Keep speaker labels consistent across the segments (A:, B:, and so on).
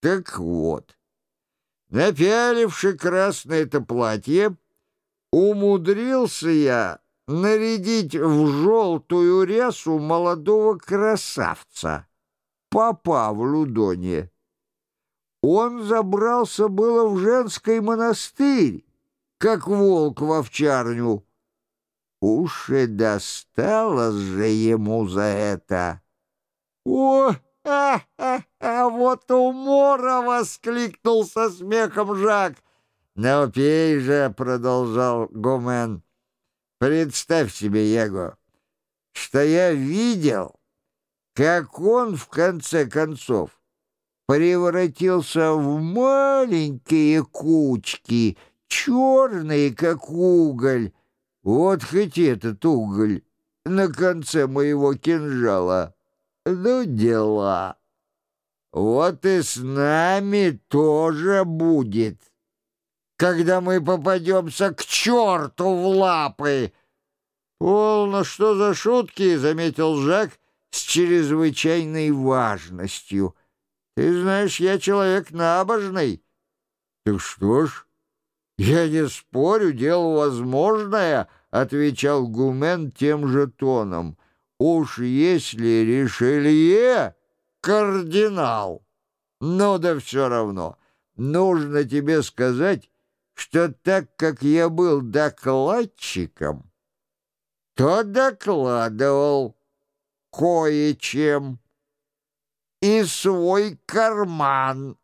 A: Так вот, напяливши красное-то платье, умудрился я нарядить в желтую рясу молодого красавца, папа в Лудоне. Он забрался было в женский монастырь, как волк в овчарню. Уж и досталось же ему за это. «О, а, вот умора!» — воскликнул со смехом Жак. «Ну, пей же!» — продолжал Гомен. «Представь себе, Его, что я видел, как он, в конце концов, превратился в маленькие кучки, черные, как уголь. Вот хоть этот уголь на конце моего кинжала. Ну, дела. Вот и с нами тоже будет, когда мы попадемся к черту в лапы. «Полно, что за шутки!» — заметил Жак с чрезвычайной важностью — ты знаешь, я человек набожный. Так что ж, я не спорю, дело возможное, — отвечал Гумен тем же тоном. Уж если Ришелье — кардинал, ну да все равно, нужно тебе сказать, что так как я был докладчиком, то докладывал кое-чем и свой карман.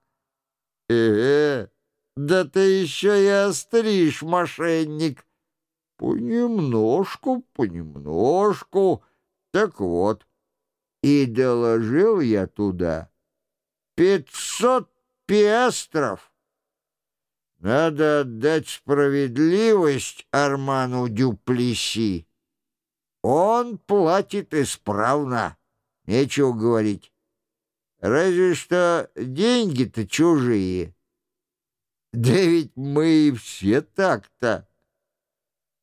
A: Э, -э да ты еще и остришь, мошенник. Понемножку, понемножку. Так вот, и доложил я туда пятьсот пиастров. Надо отдать справедливость Арману Дюплеси. Он платит исправно, нечего говорить. Разве что деньги-то чужие. Да ведь мы и все так-то.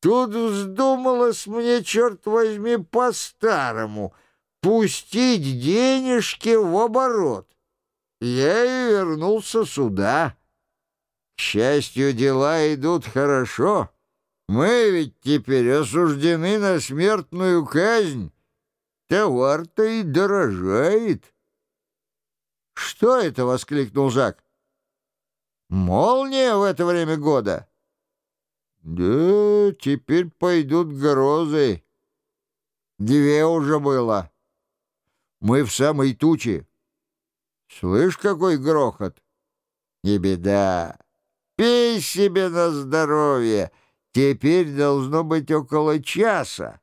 A: Тут вздумалось мне, черт возьми, по-старому пустить денежки в оборот. Я и вернулся сюда. К счастью, дела идут хорошо. Мы ведь теперь осуждены на смертную казнь. Товар-то и дорожает. «Что это?» — воскликнул Жак. «Молния в это время года?» «Да, теперь пойдут грозы. Две уже было. Мы в самой туче. Слышь, какой грохот? Не беда. Пей себе на здоровье. Теперь должно быть около часа.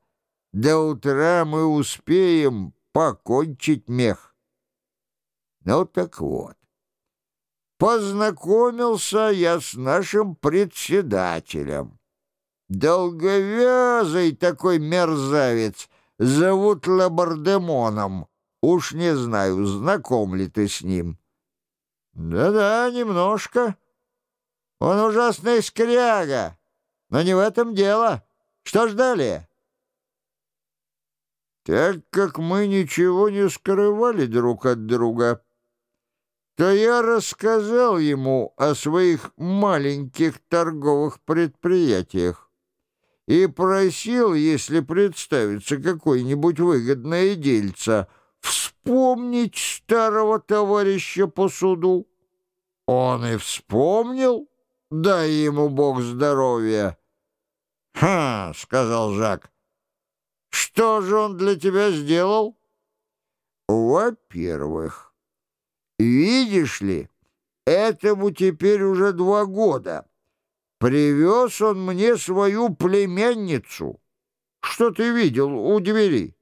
A: До утра мы успеем покончить мех». Ну так вот, познакомился я с нашим председателем. Долговязый такой мерзавец, зовут Лабардемоном. Уж не знаю, знаком ли ты с ним. Да-да, немножко. Он ужасный скряга, но не в этом дело. Что ж далее? Так как мы ничего не скрывали друг от друга, то я рассказал ему о своих маленьких торговых предприятиях и просил, если представится какое-нибудь выгодное дельце, вспомнить старого товарища по суду. Он и вспомнил, дай ему Бог здоровья. «Ха!» — сказал Жак. «Что же он для тебя сделал?» «Во-первых...» Видишь ли, этому теперь уже два года. Привез он мне свою племянницу. Что ты видел у двери?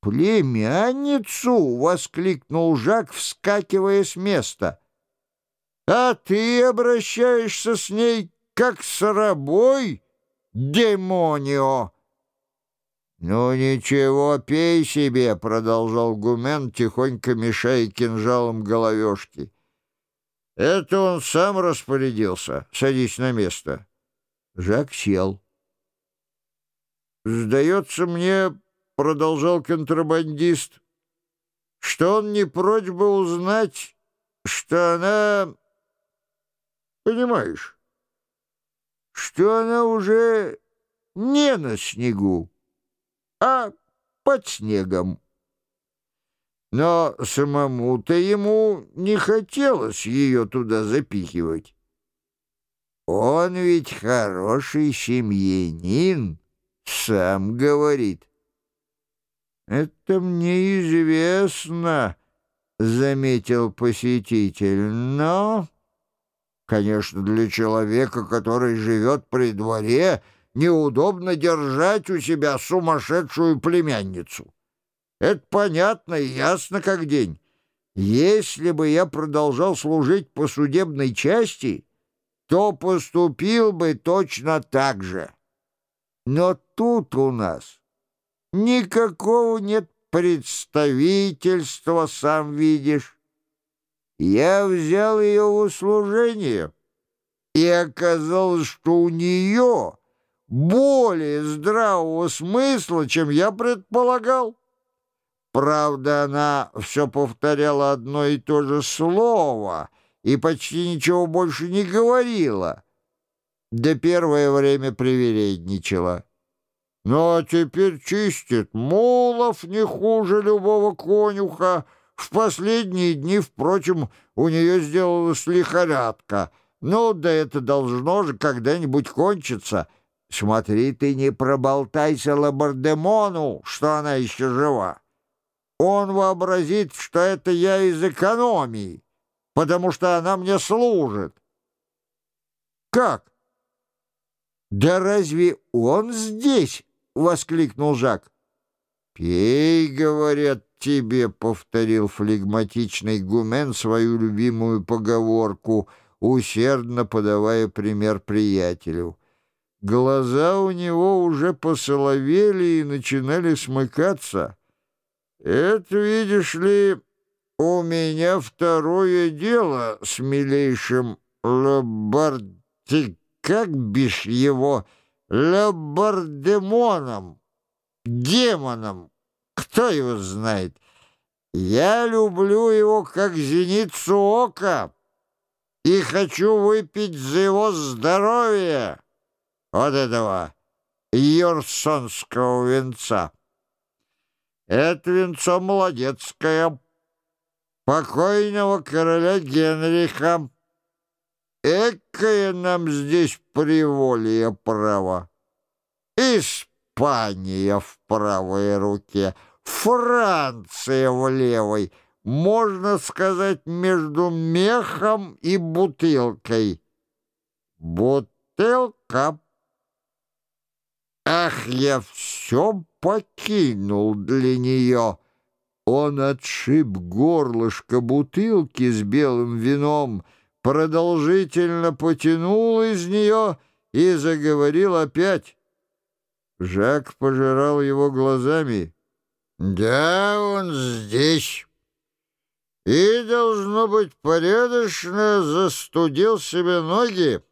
A: «Племянницу!» — воскликнул Жак, вскакивая с места. «А ты обращаешься с ней как с рабой, демонио!» «Ну ничего, пей себе», — продолжал Гумен, тихонько мешая кинжалом головешки. «Это он сам распорядился. Садись на место». Жак сел. «Сдается мне, — продолжал контрабандист, — что он не прочь бы узнать, что она... Понимаешь, что она уже не на снегу, а под снегом. Но самому-то ему не хотелось ее туда запихивать. Он ведь хороший семьянин, сам говорит. Это мне известно, — заметил посетитель, — но... Конечно, для человека, который живет при дворе, неудобно держать у себя сумасшедшую племянницу. Это понятно и ясно как день. Если бы я продолжал служить по судебной части, то поступил бы точно так же. Но тут у нас никакого нет представительства, сам видишь. Я взял ее в услужение, и оказалось, что у нее более здравого смысла, чем я предполагал. Правда, она все повторяла одно и то же слово и почти ничего больше не говорила. Да первое время привередничала. Ну, а теперь чистит мулов не хуже любого конюха. В последние дни, впрочем, у нее сделалась лихорадка. Ну, да это должно же когда-нибудь кончиться. Смотри, ты не проболтайся Лабардемону, что она еще жива. Он вообразит, что это я из экономии, потому что она мне служит. Как? Да разве он здесь? — воскликнул Жак. «Пей, — говорят тебе, — повторил флегматичный гумен свою любимую поговорку, усердно подавая пример приятелю. Глаза у него уже посоловели и начинали смыкаться. Это, видишь ли, у меня второе дело с милейшим Лабарти, как бишь его, Лабардемоном, демоном, кто его знает. Я люблю его как зеницу ока и хочу выпить за его здоровье вот этого юрсонского венца. Это венцо молодецкое, покойного короля Генриха. Экое нам здесь приволье право. Испания в правой руке, Франция в левой, можно сказать, между мехом и бутылкой. Бутылка. Ах, я все покинул для нее. Он отшиб горлышко бутылки с белым вином, продолжительно потянул из нее и заговорил опять. Жак пожирал его глазами. «Да, он здесь» и, должно быть, порядочно застудил себе ноги.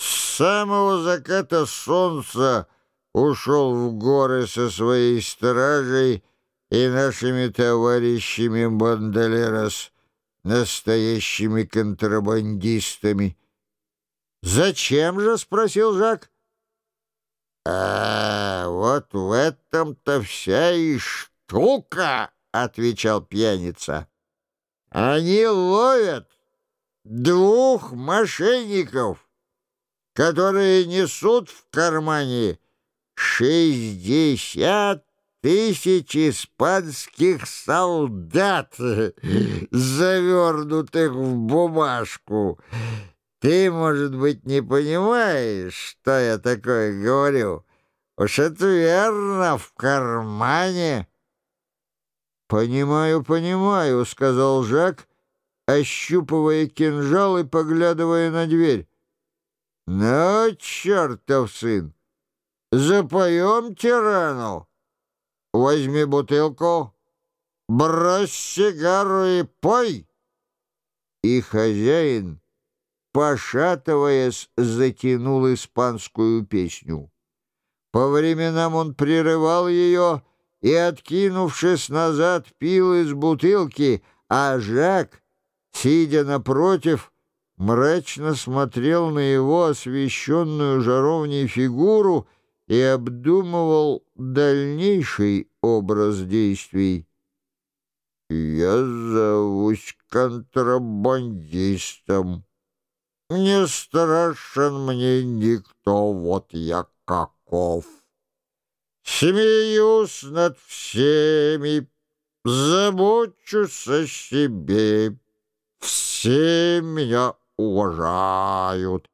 A: С самого заката солнца ушел в горы со своей стражей и нашими товарищами Бандалерос, настоящими контрабандистами. «Зачем же?» — спросил Жак. «А, вот в этом-то вся и штука!» — отвечал пьяница. «Они ловят двух мошенников, которые несут в кармане шестьдесят тысяч испанских солдат, завернутых в бумажку. Ты, может быть, не понимаешь, что я такое говорю? Уж это верно, в кармане. «Понимаю, понимаю», — сказал Жак, ощупывая кинжал и поглядывая на дверь. «Ну, чертов сын, запоем тирану. Возьми бутылку, брось сигару и пой». И хозяин пошатываясь, затянул испанскую песню. По временам он прерывал ее и, откинувшись назад, пил из бутылки, а Жак сидя напротив, мрачно смотрел на его освещенную жаровней фигуру и обдумывал дальнейший образ действий. «Я зовусь контрабандистом. Не страшен мне никто, вот я каков. Смеюсь над всеми, забочусь о себе. Все меня уважают.